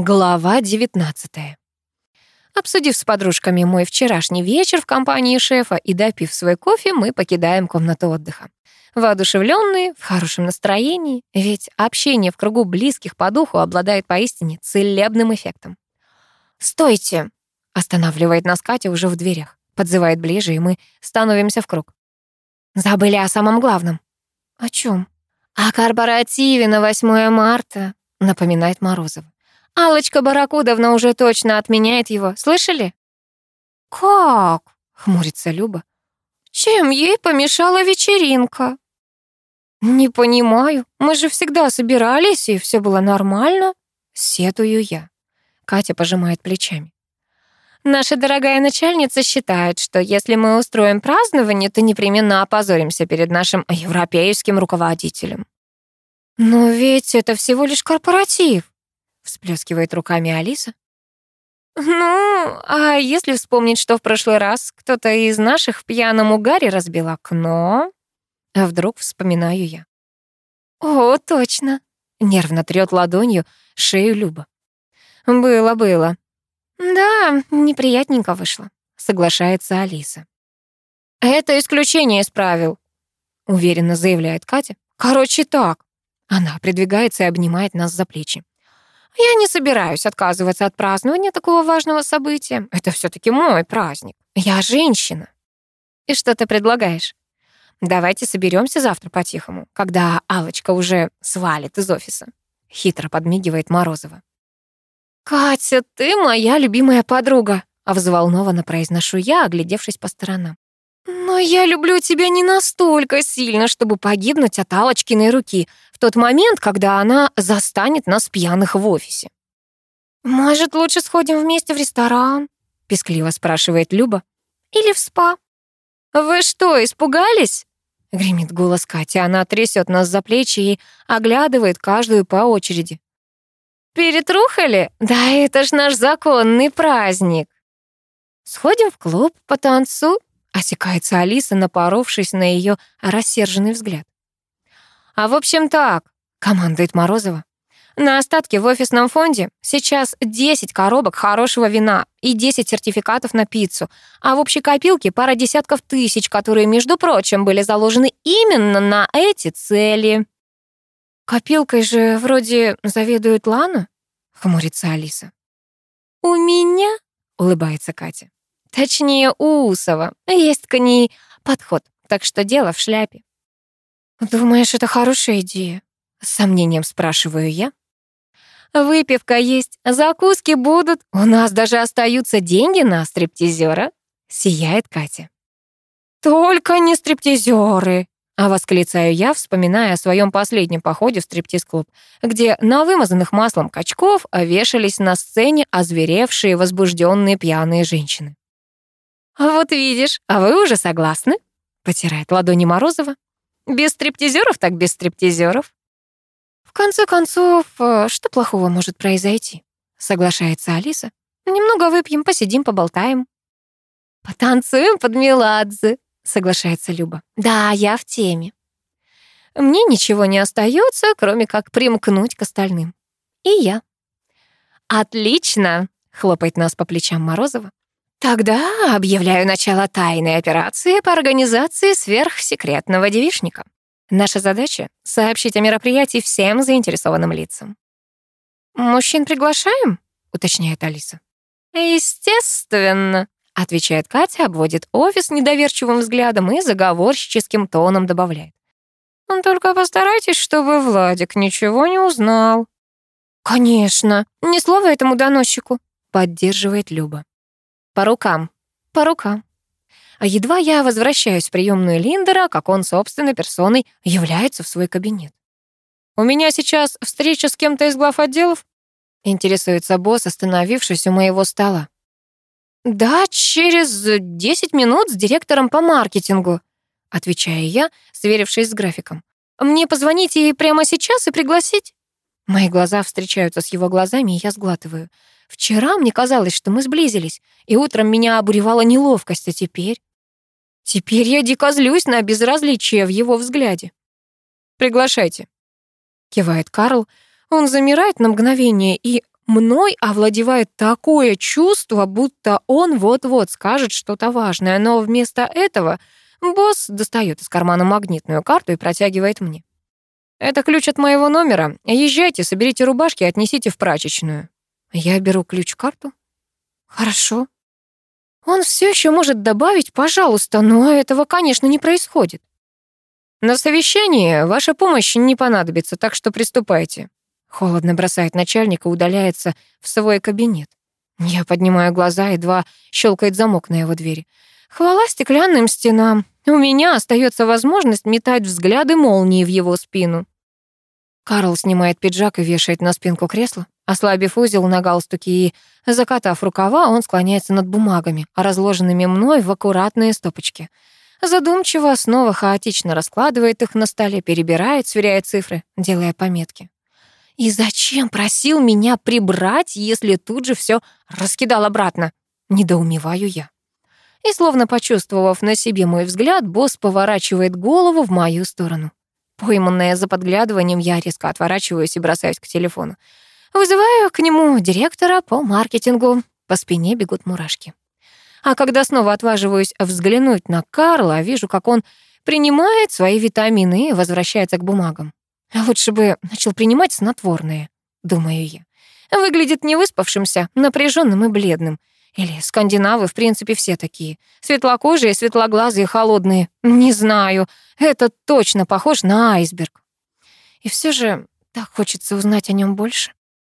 Глава 19. Обсудив с подружками мой вчерашний вечер в компании шефа и допив свой кофе, мы покидаем комнату отдыха. Воодушевленные, в хорошем настроении, ведь общение в кругу близких по духу обладает поистине целебным эффектом. «Стойте!» — останавливает нас Катя уже в дверях, подзывает ближе, и мы становимся в круг. «Забыли о самом главном». «О чем? «О корпоративе на 8 марта», — напоминает Морозова. Алочка Баракудовна уже точно отменяет его. Слышали? Как? Хмурится Люба. Чем ей помешала вечеринка? Не понимаю. Мы же всегда собирались, и все было нормально. Сетую я. Катя пожимает плечами. Наша дорогая начальница считает, что если мы устроим празднование, то непременно опозоримся перед нашим европейским руководителем. Но ведь это всего лишь корпоратив всплескивает руками Алиса. «Ну, а если вспомнить, что в прошлый раз кто-то из наших в пьяном угаре разбил окно?» А вдруг вспоминаю я. «О, точно!» — нервно трёт ладонью шею Люба. «Было, было». «Да, неприятненько вышло», — соглашается Алиса. «Это исключение из правил», — уверенно заявляет Катя. «Короче, так». Она придвигается и обнимает нас за плечи. Я не собираюсь отказываться от празднования такого важного события. Это все таки мой праздник. Я женщина. И что ты предлагаешь? Давайте соберемся завтра по-тихому, когда Алочка уже свалит из офиса. Хитро подмигивает Морозова. «Катя, ты моя любимая подруга», — взволнованно произношу я, оглядевшись по сторонам. «Но я люблю тебя не настолько сильно, чтобы погибнуть от Алочкиной руки тот момент, когда она застанет нас пьяных в офисе». «Может, лучше сходим вместе в ресторан?» — пескливо спрашивает Люба. «Или в спа?» «Вы что, испугались?» — гремит голос Кати. Она трясет нас за плечи и оглядывает каждую по очереди. «Перетрухали? Да это ж наш законный праздник!» «Сходим в клуб, потанцуем?» Осекается Алиса, напоровшись на ее рассерженный взгляд. «А в общем так», — командует Морозова. «На остатке в офисном фонде сейчас 10 коробок хорошего вина и 10 сертификатов на пиццу, а в общей копилке пара десятков тысяч, которые, между прочим, были заложены именно на эти цели». «Копилкой же вроде заведует Лана?» — хмурится Алиса. «У меня?» — улыбается Катя. Точнее, у Усова. Есть к ней подход, так что дело в шляпе. «Думаешь, это хорошая идея?» — с сомнением спрашиваю я. «Выпивка есть, закуски будут, у нас даже остаются деньги на стриптизера», — сияет Катя. «Только не стриптизеры!» А восклицаю я, вспоминая о своем последнем походе в стриптиз-клуб, где на вымазанных маслом качков вешались на сцене озверевшие возбужденные пьяные женщины. «А «Вот видишь, а вы уже согласны?» — потирает ладони Морозова. «Без стриптизеров так без стриптизеров». «В конце концов, э, что плохого может произойти?» — соглашается Алиса. «Немного выпьем, посидим, поболтаем». «Потанцуем под Меладзе», — соглашается Люба. «Да, я в теме». Мне ничего не остается, кроме как примкнуть к остальным. И я. «Отлично!» — хлопает нас по плечам Морозова. Тогда объявляю начало тайной операции по организации сверхсекретного девишника. Наша задача — сообщить о мероприятии всем заинтересованным лицам. «Мужчин приглашаем?» — уточняет Алиса. «Естественно», — отвечает Катя, обводит офис недоверчивым взглядом и заговорщическим тоном добавляет. «Ну, «Только постарайтесь, чтобы Владик ничего не узнал». «Конечно, ни слова этому доносчику», — поддерживает Люба. По рукам. По рукам. А едва я возвращаюсь в приемную Линдера, как он собственной персоной является в свой кабинет. «У меня сейчас встреча с кем-то из глав отделов?» Интересуется босс, остановившись у моего стола. «Да, через 10 минут с директором по маркетингу», отвечаю я, сверившись с графиком. «Мне позвонить ей прямо сейчас и пригласить?» Мои глаза встречаются с его глазами, и я сглатываю. Вчера мне казалось, что мы сблизились, и утром меня обуревала неловкость, а теперь... Теперь я дико злюсь на безразличие в его взгляде. «Приглашайте», — кивает Карл. Он замирает на мгновение, и Мной овладевает такое чувство, будто он вот-вот скажет что-то важное, но вместо этого босс достает из кармана магнитную карту и протягивает мне. «Это ключ от моего номера. Езжайте, соберите рубашки и отнесите в прачечную». Я беру ключ-карту. «Хорошо». Он все еще может добавить «пожалуйста», но этого, конечно, не происходит. «На совещании ваша помощь не понадобится, так что приступайте». Холодно бросает начальник и удаляется в свой кабинет. Я поднимаю глаза, едва щелкает замок на его двери. Хвала стеклянным стенам. У меня остается возможность метать взгляды молнии в его спину. Карл снимает пиджак и вешает на спинку кресла. Ослабив узел на галстуке и закатав рукава, он склоняется над бумагами, разложенными мной в аккуратные стопочки. Задумчиво, снова хаотично раскладывает их на столе, перебирает, сверяет цифры, делая пометки. И зачем просил меня прибрать, если тут же все раскидал обратно? Недоумеваю я. И словно почувствовав на себе мой взгляд, босс поворачивает голову в мою сторону. Пойманная за подглядыванием, я резко отворачиваюсь и бросаюсь к телефону. Вызываю к нему директора по маркетингу. По спине бегут мурашки. А когда снова отваживаюсь взглянуть на Карла, вижу, как он принимает свои витамины и возвращается к бумагам. Лучше бы начал принимать снотворные, думаю я. Выглядит невыспавшимся, напряженным и бледным. Или скандинавы, в принципе, все такие. Светлокожие, светлоглазые, холодные. Не знаю, это точно похож на айсберг. И все же так хочется узнать о нем больше.